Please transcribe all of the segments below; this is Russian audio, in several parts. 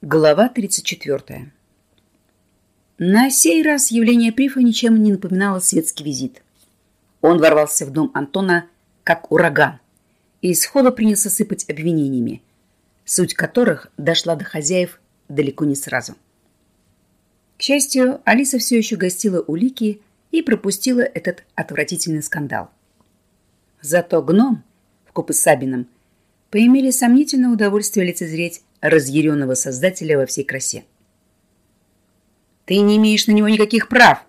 Глава 34. На сей раз явление Прифа ничем не напоминало светский визит. Он ворвался в дом Антона как ураган и сходу принялся сыпать обвинениями, суть которых дошла до хозяев далеко не сразу. К счастью, Алиса все еще гостила у Лики и пропустила этот отвратительный скандал. Зато гном, вкупе с Сабином, поимели сомнительное удовольствие лицезреть разъяренного создателя во всей красе. «Ты не имеешь на него никаких прав!»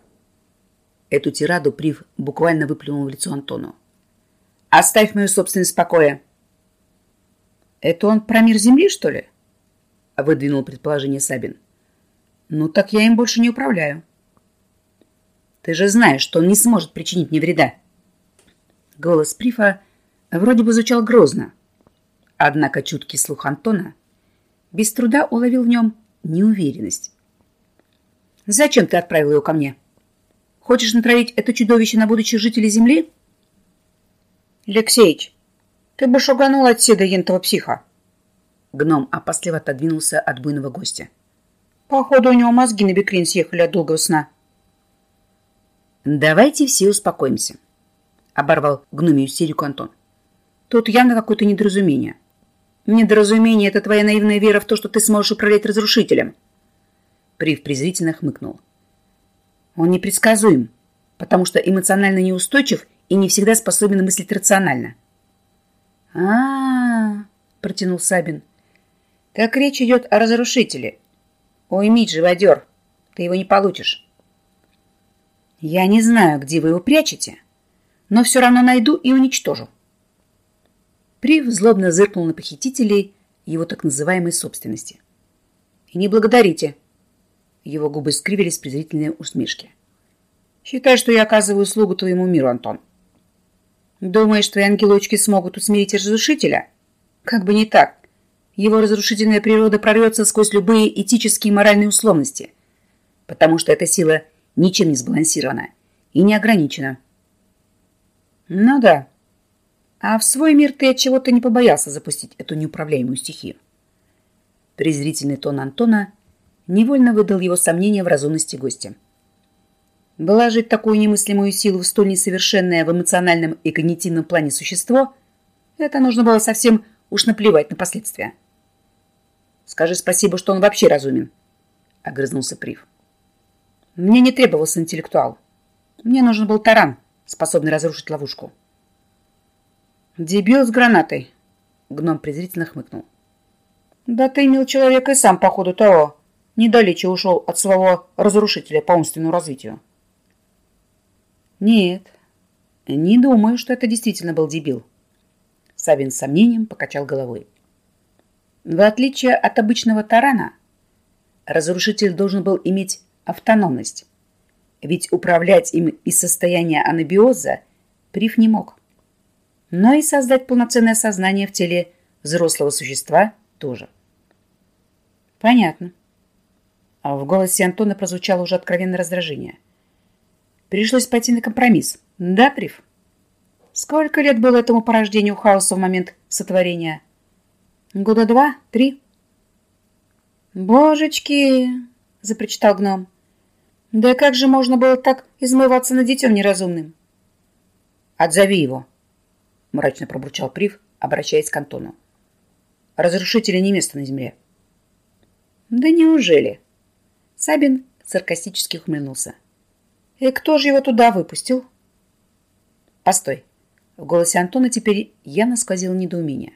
Эту тираду Прив буквально выплюнул в лицо Антону. «Оставь мою собственность в покое!» «Это он про мир Земли, что ли?» выдвинул предположение Сабин. «Ну, так я им больше не управляю». «Ты же знаешь, что он не сможет причинить мне вреда!» Голос Прифа вроде бы звучал грозно, однако чуткий слух Антона без труда уловил в нем неуверенность. «Зачем ты отправил его ко мне? Хочешь натравить это чудовище на будущих жителей Земли?» «Алексеич, ты бы шуганул от седа ентого психа!» Гном опасливо отодвинулся от буйного гостя. «Походу, у него мозги на бекрин съехали от долгого сна». «Давайте все успокоимся», — оборвал гномию истерику Антон. «Тут явно какое-то недоразумение». Недоразумение — это твоя наивная вера в то, что ты сможешь управлять разрушителем. Прив презрительно хмыкнул. Он непредсказуем, потому что эмоционально неустойчив и не всегда способен мыслить рационально. а, -а, -а протянул Сабин. «Так речь идет о разрушителе. Уймить, живодер, ты его не получишь». «Я не знаю, где вы его прячете, но все равно найду и уничтожу», Прив злобно зыркнул на похитителей его так называемой собственности. «И не благодарите!» Его губы скривились в презрительные усмешки. «Считай, что я оказываю услугу твоему миру, Антон. Думаешь, твои ангелочки смогут усмирить разрушителя? Как бы не так. Его разрушительная природа прорвется сквозь любые этические и моральные условности, потому что эта сила ничем не сбалансирована и не ограничена». «Ну да», а в свой мир ты от чего-то не побоялся запустить эту неуправляемую стихию. Презрительный тон Антона невольно выдал его сомнения в разумности гостя. Вложить такую немыслимую силу в столь несовершенное в эмоциональном и когнитивном плане существо, это нужно было совсем уж наплевать на последствия. «Скажи спасибо, что он вообще разумен», — огрызнулся Прив. «Мне не требовался интеллектуал. Мне нужен был таран, способный разрушить ловушку». «Дебил с гранатой!» Гном презрительно хмыкнул. «Да ты имел человека и сам по ходу того. Недалече ушел от своего разрушителя по умственному развитию». «Нет, не думаю, что это действительно был дебил». Савин с сомнением покачал головой. В отличие от обычного тарана, разрушитель должен был иметь автономность, ведь управлять им из состояния анабиоза Прив не мог но и создать полноценное сознание в теле взрослого существа тоже. Понятно. А в голосе Антона прозвучало уже откровенное раздражение. Пришлось пойти на компромисс. Да, Прив? Сколько лет было этому порождению хаоса в момент сотворения? Года два? Три? Божечки! Запричитал гном. Да как же можно было так измываться над детем неразумным? Отзови его, — мрачно пробурчал Прив, обращаясь к Антону. «Разрушителя не место на земле». «Да неужели?» Сабин саркастически ухмыльнулся. «И кто же его туда выпустил?» «Постой». В голосе Антона теперь явно сквозило недоумение.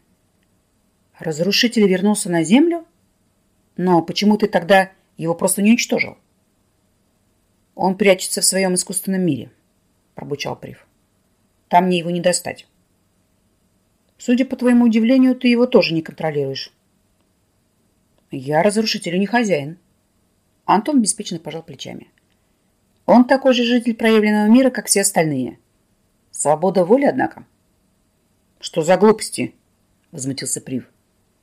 «Разрушитель вернулся на землю? Но почему ты тогда его просто не уничтожил?» «Он прячется в своем искусственном мире», — пробучал Прив. «Там мне его не достать». Судя по твоему удивлению, ты его тоже не контролируешь. Я разрушителю не хозяин. Антон беспечно пожал плечами. Он такой же житель проявленного мира, как все остальные. Свобода воли, однако. Что за глупости? Возмутился Прив.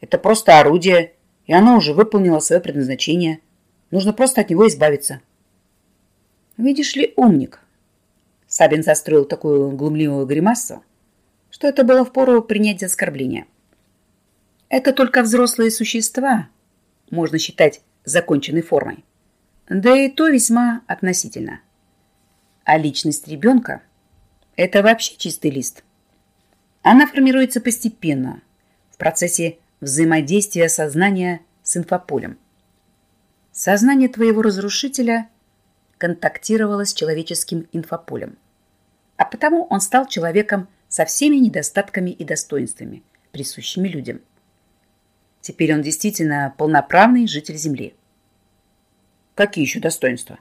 Это просто орудие, и оно уже выполнило свое предназначение. Нужно просто от него избавиться. Видишь ли, умник. Сабин состроил такую глумливую гримасу, что это было впору принять за оскорбление. Это только взрослые существа можно считать законченной формой. Да и то весьма относительно. А личность ребенка – это вообще чистый лист. Она формируется постепенно, в процессе взаимодействия сознания с инфополем. Сознание твоего разрушителя контактировало с человеческим инфополем, а потому он стал человеком со всеми недостатками и достоинствами, присущими людям. Теперь он действительно полноправный житель Земли. Какие еще достоинства?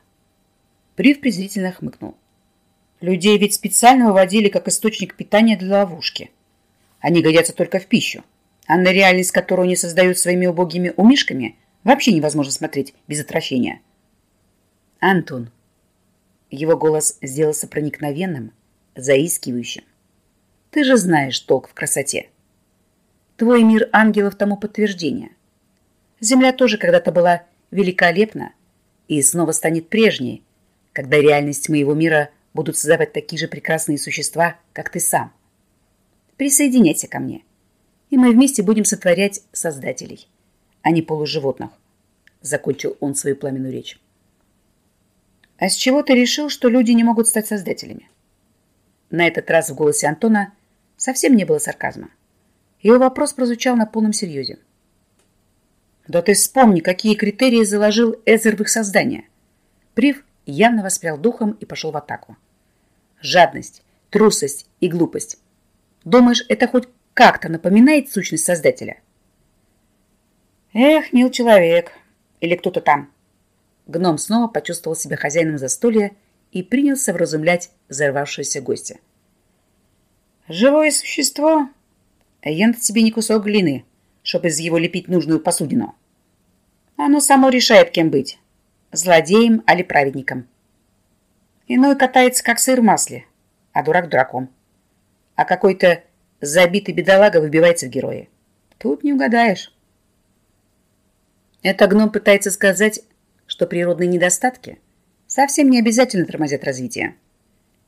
Прив презрительно хмыкнул. Людей ведь специально выводили как источник питания для ловушки. Они годятся только в пищу, а на реальность, которую они создают своими убогими умишками, вообще невозможно смотреть без отвращения. Антон. Его голос сделался проникновенным, заискивающим. Ты же знаешь толк в красоте. Твой мир ангелов тому подтверждение. Земля тоже когда-то была великолепна и снова станет прежней, когда реальность моего мира будут создавать такие же прекрасные существа, как ты сам. Присоединяйся ко мне, и мы вместе будем сотворять создателей, а не полуживотных, закончил он свою пламенную речь. А с чего ты решил, что люди не могут стать создателями? На этот раз в голосе Антона совсем не было сарказма. Его вопрос прозвучал на полном серьезе. «Да ты вспомни, какие критерии заложил Эзер в их создание!» Прив явно воспрял духом и пошел в атаку. «Жадность, трусость и глупость. Думаешь, это хоть как-то напоминает сущность Создателя?» «Эх, мил человек! Или кто-то там!» Гном снова почувствовал себя хозяином застолья и принялся вразумлять взорвавшегося гостя. «Живое существо Ент тебе не кусок глины, чтобы из его лепить нужную посудину. Оно само решает, кем быть. Злодеем али праведником. Иной катается, как сыр в масле, а дурак дураком. А какой-то забитый бедолага выбивается в герои. Тут не угадаешь. Это гном пытается сказать, что природные недостатки совсем не обязательно тормозят развитие.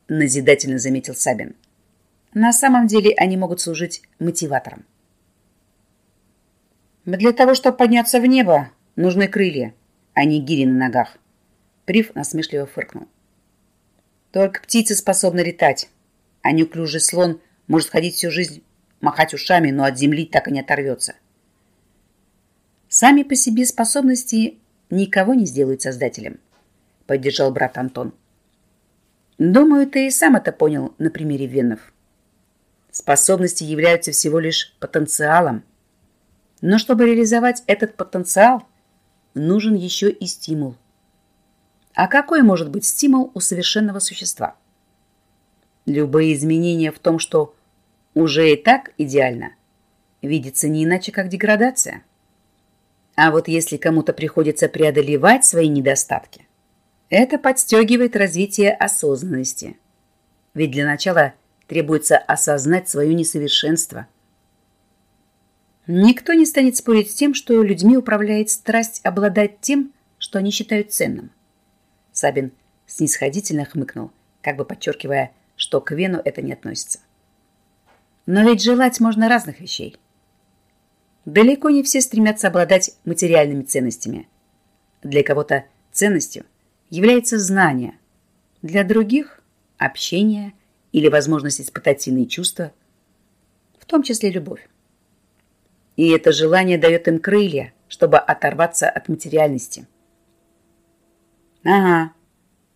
Назидательно заметил Сабин. На самом деле они могут служить мотиватором. Для того, чтобы подняться в небо, нужны крылья, а не гири на ногах. Прив насмешливо фыркнул. Только птицы способны летать, а неуклюжий слон может ходить всю жизнь, махать ушами, но от земли так и не оторвется. Сами по себе способности никого не сделают создателем, поддержал брат Антон. Думаю, ты и сам это понял на примере венов. Способности являются всего лишь потенциалом. Но чтобы реализовать этот потенциал, нужен еще и стимул. А какой может быть стимул у совершенного существа? Любые изменения в том, что уже и так идеально, видится не иначе, как деградация. А вот если кому-то приходится преодолевать свои недостатки, это подстегивает развитие осознанности. Ведь для начала требуется осознать свое несовершенство. Никто не станет спорить с тем, что людьми управляет страсть обладать тем, что они считают ценным. Сабин снисходительно хмыкнул, как бы подчеркивая, что к Вену это не относится. Но ведь желать можно разных вещей. Далеко не все стремятся обладать материальными ценностями. Для кого-то ценностью является знание, для других – общение или возможность испытать сильные чувства, в том числе любовь. И это желание дает им крылья, чтобы оторваться от материальности. «Ага,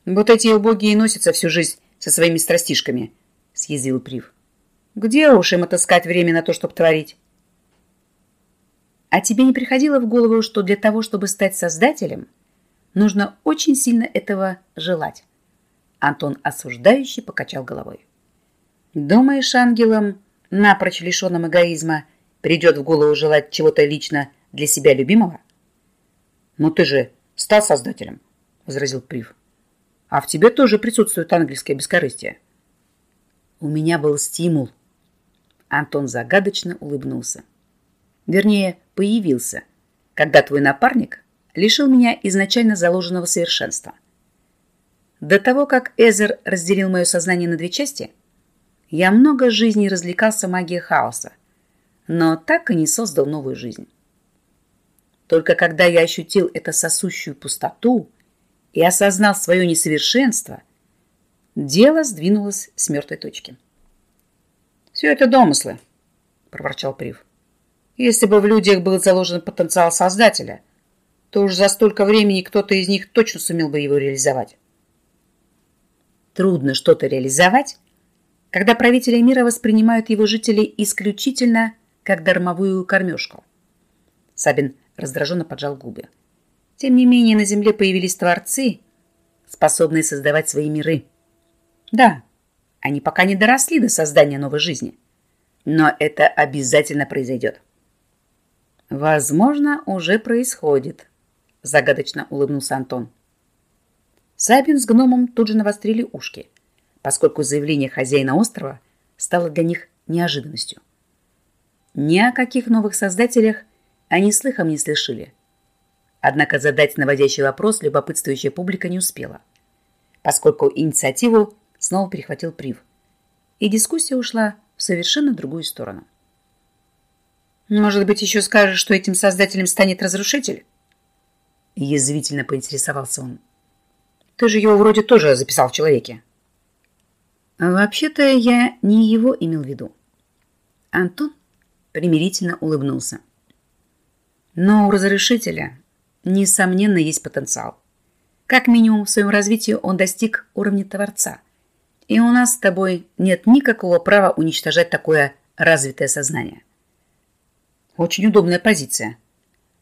вот эти убогие носятся всю жизнь со своими страстишками», — съязвил Прив. «Где уж им отыскать время на то, чтобы творить?» А тебе не приходило в голову, что для того, чтобы стать создателем, нужно очень сильно этого желать? Антон осуждающе покачал головой. Думаешь, ангелам, напрочь лишенным эгоизма, придет в голову желать чего-то лично для себя любимого? Ну ты же стал создателем, возразил Прив. А в тебе тоже присутствует ангельское бескорыстие. У меня был стимул. Антон загадочно улыбнулся. Вернее, появился, когда твой напарник лишил меня изначально заложенного совершенства – до того, как Эзер разделил мое сознание на две части, я много жизней развлекался магией хаоса, но так и не создал новую жизнь. Только когда я ощутил эту сосущую пустоту и осознал свое несовершенство, дело сдвинулось с мертвой точки. «Все это домыслы», — проворчал Прив. «Если бы в людях был заложен потенциал Создателя, то уж за столько времени кто-то из них точно сумел бы его реализовать». Трудно что-то реализовать, когда правители мира воспринимают его жителей исключительно как дармовую кормежку. Сабин раздраженно поджал губы. Тем не менее, на Земле появились творцы, способные создавать свои миры. Да, они пока не доросли до создания новой жизни, но это обязательно произойдет. Возможно, уже происходит, загадочно улыбнулся Антон. Сабин с гномом тут же навострили ушки, поскольку заявление хозяина острова стало для них неожиданностью. Ни о каких новых создателях они слыхом не слышали. Однако задать наводящий вопрос любопытствующая публика не успела, поскольку инициативу снова перехватил Прив, и дискуссия ушла в совершенно другую сторону. «Может быть, еще скажешь, что этим создателем станет разрушитель?» Язвительно поинтересовался он. «Ты же его вроде тоже записал в человеке». «Вообще-то я не его имел в виду». Антон примирительно улыбнулся. Но у разрешителя, несомненно, есть потенциал. Как минимум в своем развитии он достиг уровня Творца. И у нас с тобой нет никакого права уничтожать такое развитое сознание. Очень удобная позиция.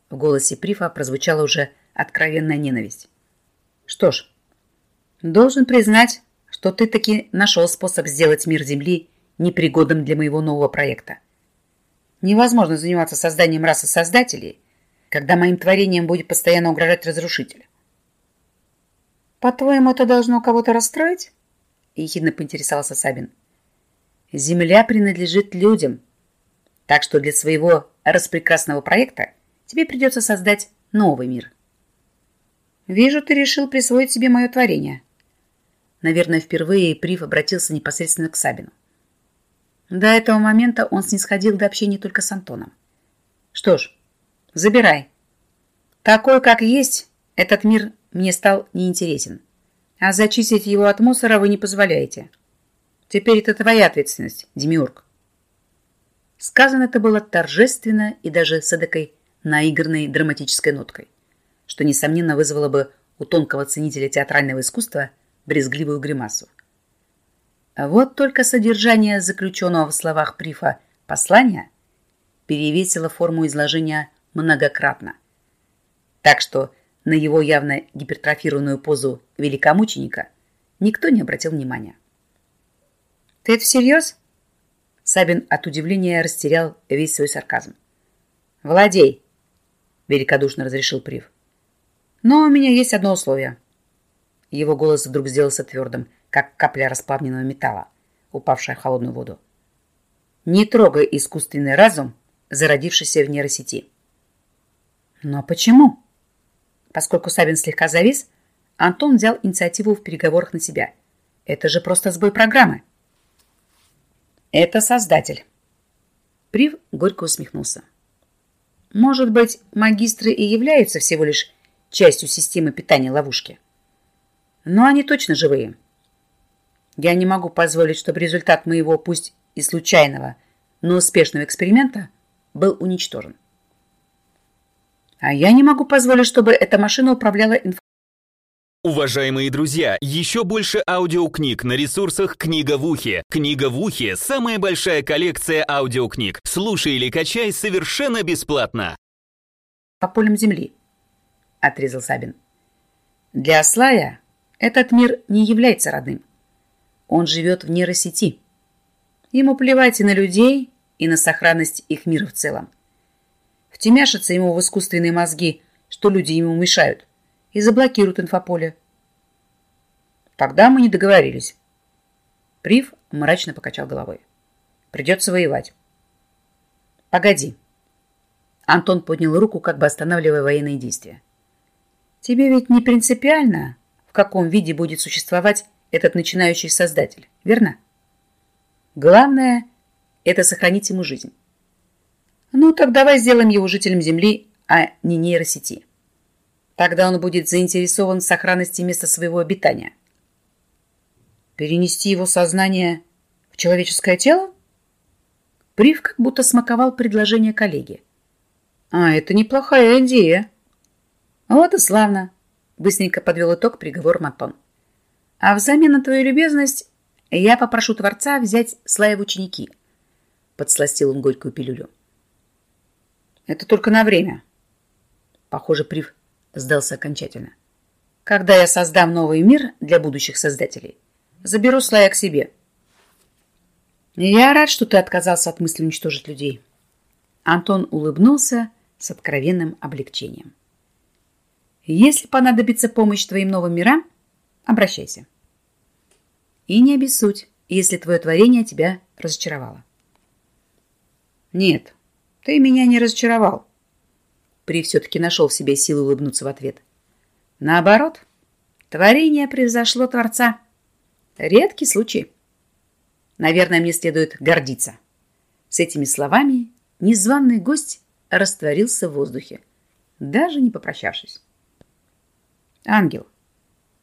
В голосе Прифа прозвучала уже откровенная ненависть. Что ж, должен признать, что ты таки нашел способ сделать мир Земли непригодным для моего нового проекта. Невозможно заниматься созданием расы создателей, когда моим творением будет постоянно угрожать разрушитель. «По-твоему, это должно кого-то расстроить?» – ехидно поинтересовался Сабин. «Земля принадлежит людям, так что для своего распрекрасного проекта тебе придется создать новый мир». «Вижу, ты решил присвоить себе мое творение». Наверное, впервые Прив обратился непосредственно к Сабину. До этого момента он снисходил до общения только с Антоном. «Что ж, Забирай. Такой, как есть, этот мир мне стал неинтересен. А зачистить его от мусора вы не позволяете. Теперь это твоя ответственность, Демиург. Сказано это было торжественно и даже с эдакой наигранной драматической ноткой, что, несомненно, вызвало бы у тонкого ценителя театрального искусства брезгливую гримасу. Вот только содержание заключенного в словах Прифа послания перевесило форму изложения многократно. Так что на его явно гипертрофированную позу великомученика никто не обратил внимания. «Ты это всерьез?» Сабин от удивления растерял весь свой сарказм. «Владей!» – великодушно разрешил Прив. «Но у меня есть одно условие». Его голос вдруг сделался твердым, как капля расплавленного металла, упавшая в холодную воду. «Не трогай искусственный разум, зародившийся в нейросети». Но почему? Поскольку Сабин слегка завис, Антон взял инициативу в переговорах на себя. Это же просто сбой программы. Это создатель. Прив горько усмехнулся. Может быть, магистры и являются всего лишь частью системы питания ловушки. Но они точно живые. Я не могу позволить, чтобы результат моего, пусть и случайного, но успешного эксперимента был уничтожен. А я не могу позволить, чтобы эта машина управляла информацией. Уважаемые друзья, еще больше аудиокниг на ресурсах «Книга в ухе». «Книга в ухе» — самая большая коллекция аудиокниг. Слушай или качай совершенно бесплатно. По полям земли, — отрезал Сабин. Для Аслая этот мир не является родным. Он живет в нейросети. Ему плевать и на людей, и на сохранность их мира в целом втемяшатся ему в искусственные мозги, что люди ему мешают, и заблокируют инфополе. Тогда мы не договорились. Прив мрачно покачал головой. Придется воевать. Погоди. Антон поднял руку, как бы останавливая военные действия. Тебе ведь не принципиально, в каком виде будет существовать этот начинающий создатель, верно? Главное – это сохранить ему жизнь. Ну, так давай сделаем его жителем Земли, а не нейросети. Тогда он будет заинтересован в сохранности места своего обитания. Перенести его сознание в человеческое тело? Прив как будто смаковал предложение коллеги. А, это неплохая идея. Вот и славно. Быстренько подвел итог приговор Матон. А взамен на твою любезность я попрошу Творца взять Слая в ученики. Подсластил он горькую пилюлю. Это только на время. Похоже, Прив сдался окончательно. Когда я создам новый мир для будущих создателей, заберу Слая к себе. Я рад, что ты отказался от мысли уничтожить людей. Антон улыбнулся с откровенным облегчением. Если понадобится помощь твоим новым мирам, обращайся. И не обессудь, если твое творение тебя разочаровало. Нет, ты меня не разочаровал. При все-таки нашел в себе силы улыбнуться в ответ. Наоборот, творение превзошло Творца. Редкий случай. Наверное, мне следует гордиться. С этими словами незваный гость растворился в воздухе, даже не попрощавшись. Ангел,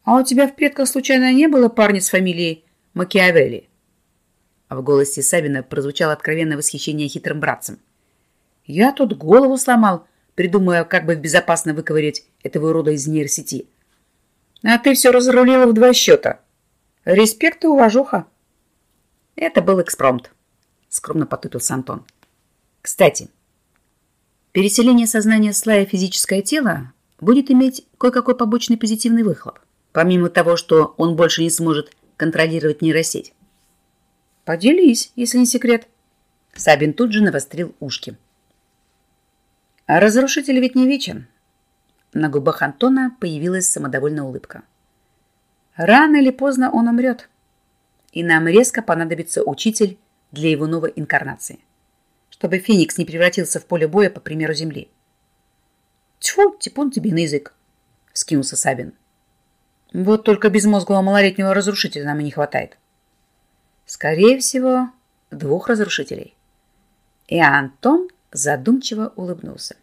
а у тебя в предках случайно не было парня с фамилией Макиавелли? А в голосе Сабина прозвучало откровенное восхищение хитрым братцем. Я тут голову сломал, придумывая, как бы безопасно выковырять этого урода из нейросети. А ты все разрулила в два счета. Респект и уважуха. Это был экспромт, скромно потупился Антон. Кстати, переселение сознания слая физическое тело будет иметь кое-какой побочный позитивный выхлоп, помимо того, что он больше не сможет контролировать нейросеть. Поделись, если не секрет. Сабин тут же навострил ушки. А разрушитель ведь не вечен. На губах Антона появилась самодовольная улыбка. Рано или поздно он умрет, и нам резко понадобится учитель для его новой инкарнации, чтобы Феникс не превратился в поле боя по примеру Земли. Тьфу, типун тебе на язык, скинулся Сабин. Вот только безмозглого малолетнего разрушителя нам и не хватает. Скорее всего, двух разрушителей. И Антон задумчиво улыбнулся.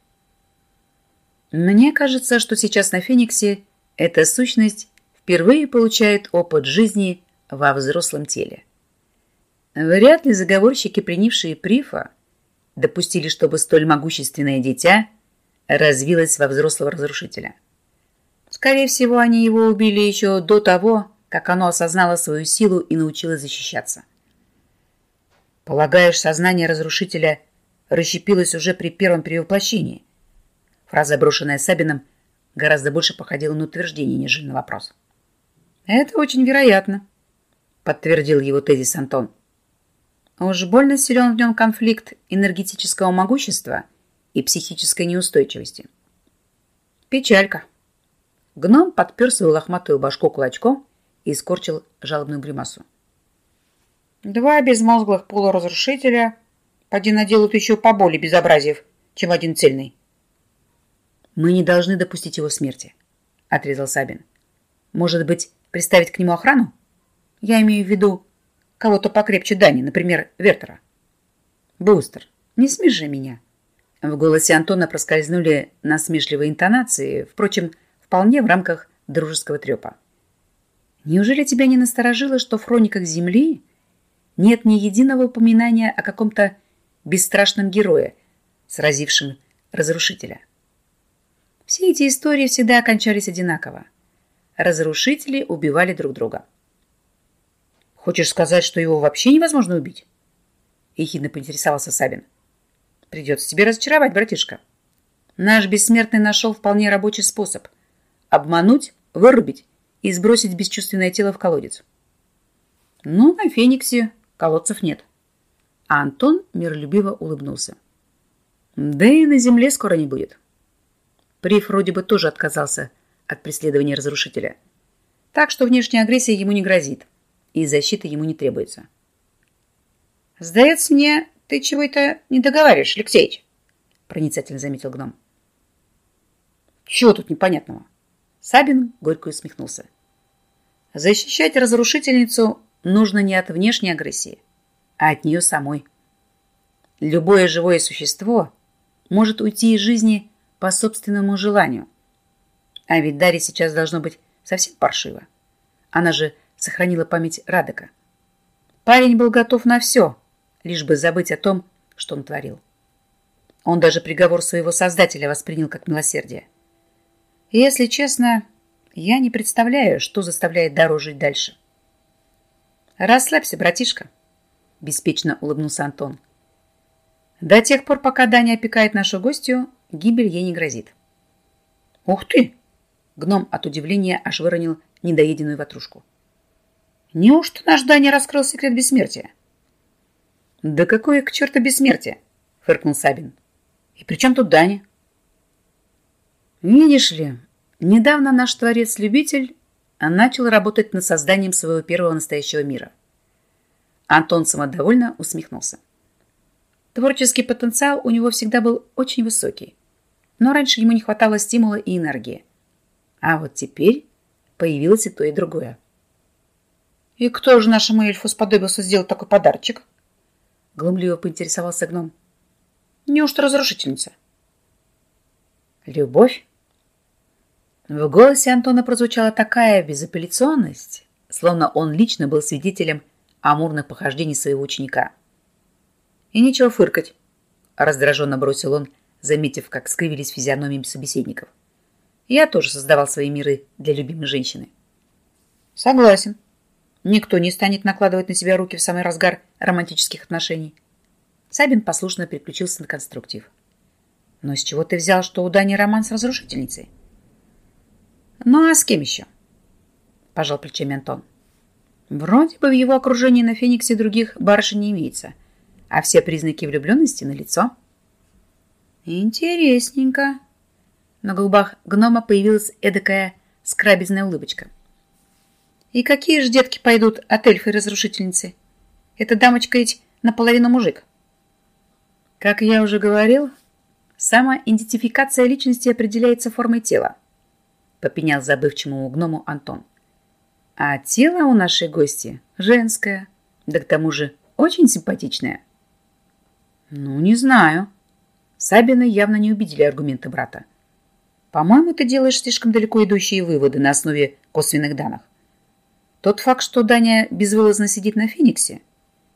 Мне кажется, что сейчас на Фениксе эта сущность впервые получает опыт жизни во взрослом теле. Вряд ли заговорщики, принявшие Прифа, допустили, чтобы столь могущественное дитя развилось во взрослого разрушителя. Скорее всего, они его убили еще до того, как оно осознало свою силу и научилось защищаться. Полагаешь, сознание разрушителя расщепилось уже при первом перевоплощении? Фраза, брошенная Сабином, гораздо больше походила на утверждение, нежели на вопрос. Это очень вероятно, подтвердил его тезис Антон. Уж больно силен в нем конфликт энергетического могущества и психической неустойчивости. Печалька. Гном подпер свою лохматую башку кулачком и скорчил жалобную гримасу. Два безмозглых полуразрушителя поди наделают еще поболее безобразиев, чем один цельный. Мы не должны допустить его смерти, отрезал Сабин. Может быть, приставить к нему охрану? Я имею в виду кого-то покрепче Дани, например, Вертера. Бустер, не смеши меня. В голосе Антона проскользнули насмешливые интонации, впрочем, вполне в рамках дружеского трепа. Неужели тебя не насторожило, что в хрониках Земли нет ни единого упоминания о каком-то бесстрашном герое, сразившем разрушителя? Все эти истории всегда окончались одинаково. Разрушители убивали друг друга. Хочешь сказать, что его вообще невозможно убить? Ехидно поинтересовался Сабин. Придется тебе разочаровать, братишка. Наш бессмертный нашел вполне рабочий способ. Обмануть, вырубить и сбросить бесчувственное тело в колодец. Ну, на Фениксе колодцев нет. А Антон миролюбиво улыбнулся. Да и на земле скоро не будет. Приф вроде бы тоже отказался от преследования разрушителя. Так что внешняя агрессия ему не грозит, и защита ему не требуется. «Сдается мне, ты чего-то не договариваешь, Алексеич», проницательно заметил гном. «Чего тут непонятного?» Сабин горько усмехнулся. Защищать разрушительницу нужно не от внешней агрессии, а от нее самой. Любое живое существо может уйти из жизни по собственному желанию. А ведь Дарья сейчас должно быть совсем паршиво. Она же сохранила память Радека. Парень был готов на все, лишь бы забыть о том, что он творил. Он даже приговор своего создателя воспринял как милосердие. Если честно, я не представляю, что заставляет Дару жить дальше. «Расслабься, братишка», — беспечно улыбнулся Антон. «До тех пор, пока Даня опекает нашу гостью, гибель ей не грозит». «Ух ты!» — гном от удивления аж выронил недоеденную ватрушку. «Неужто наш Даня раскрыл секрет бессмертия?» «Да какое к черту бессмертие!» — фыркнул Сабин. «И при чем тут Даня?» «Видишь ли, недавно наш творец-любитель начал работать над созданием своего первого настоящего мира». Антон самодовольно усмехнулся. Творческий потенциал у него всегда был очень высокий, но раньше ему не хватало стимула и энергии. А вот теперь появилось и то, и другое. «И кто же нашему эльфу сподобился сделать такой подарочек?» Глумливо поинтересовался гном. «Неужто разрушительница?» «Любовь?» В голосе Антона прозвучала такая безапелляционность, словно он лично был свидетелем амурных похождений своего ученика. «И нечего фыркать», — раздраженно бросил он, заметив, как скривились физиономии собеседников. «Я тоже создавал свои миры для любимой женщины». «Согласен», Никто не станет накладывать на себя руки в самый разгар романтических отношений. Сабин послушно переключился на конструктив. Но с чего ты взял, что у Дани роман с разрушительницей? Ну, а с кем еще? Пожал плечами Антон. Вроде бы в его окружении на Фениксе других барышень не имеется, а все признаки влюбленности на лицо. Интересненько. На губах гнома появилась эдакая скрабизная улыбочка. И какие же детки пойдут от эльфы-разрушительницы? Эта дамочка ведь наполовину мужик. Как я уже говорил, самоидентификация личности определяется формой тела, попенял забывчивому гному Антон. А тело у нашей гости женское, да к тому же очень симпатичное. Ну, не знаю. Сабина явно не убедили аргументы брата. По-моему, ты делаешь слишком далеко идущие выводы на основе косвенных данных. Тот факт, что Даня безвылазно сидит на Фениксе,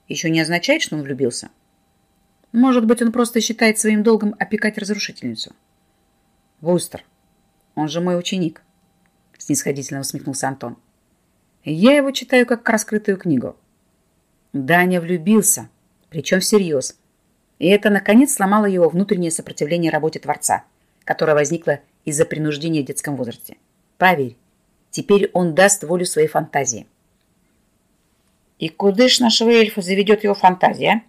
еще не означает, что он влюбился. Может быть, он просто считает своим долгом опекать разрушительницу. Вустер, он же мой ученик, снисходительно усмехнулся Антон. Я его читаю как раскрытую книгу. Даня влюбился, причем всерьез. И это, наконец, сломало его внутреннее сопротивление работе Творца, которое возникло из-за принуждения в детском возрасте. Поверь, Теперь он даст волю своей фантазии. И куда ж нашего эльфа заведет его фантазия?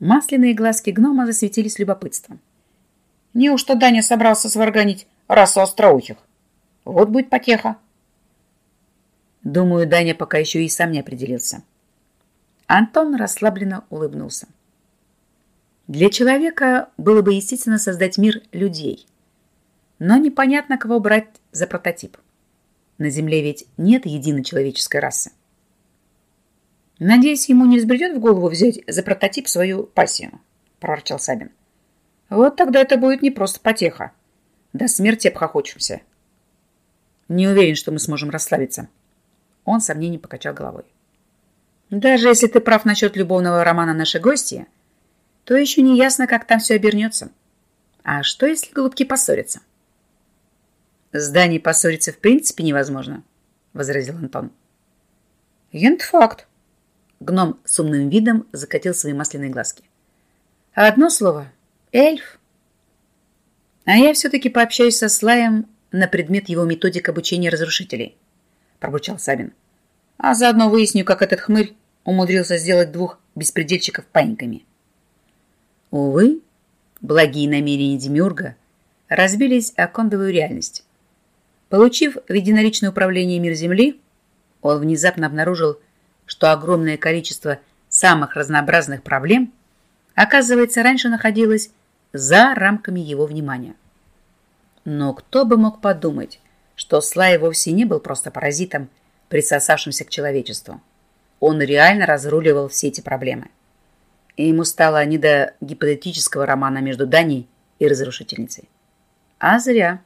Масляные глазки гнома засветились любопытством. Неужто Даня собрался сварганить расу остроухих? Вот будет потеха. Думаю, Даня пока еще и сам не определился. Антон расслабленно улыбнулся. Для человека было бы естественно создать мир людей. Но непонятно, кого брать за прототип. На Земле ведь нет единой человеческой расы. Надеюсь, ему не взбредет в голову взять за прототип свою пассию, проворчал Сабин. Вот тогда это будет не просто потеха. До смерти обхохочемся. Не уверен, что мы сможем расслабиться. Он сомнений покачал головой. Даже если ты прав насчет любовного романа нашей гости, то еще не ясно, как там все обернется. А что, если голубки поссорятся? С Даней поссориться в принципе невозможно, возразил Антон. Ент-факт. Гном с умным видом закатил свои масляные глазки. Одно слово — эльф. А я все-таки пообщаюсь со Слаем на предмет его методик обучения разрушителей, пробурчал Сабин. А заодно выясню, как этот хмырь умудрился сделать двух беспредельщиков паниками. Увы, благие намерения Демиурга разбились о кондовую реальность. Получив в единоличное управление мир Земли, он внезапно обнаружил, что огромное количество самых разнообразных проблем, оказывается, раньше находилось за рамками его внимания. Но кто бы мог подумать, что Слай вовсе не был просто паразитом, присосавшимся к человечеству. Он реально разруливал все эти проблемы. И ему стало не до гипотетического романа между Данией и разрушительницей. А зря.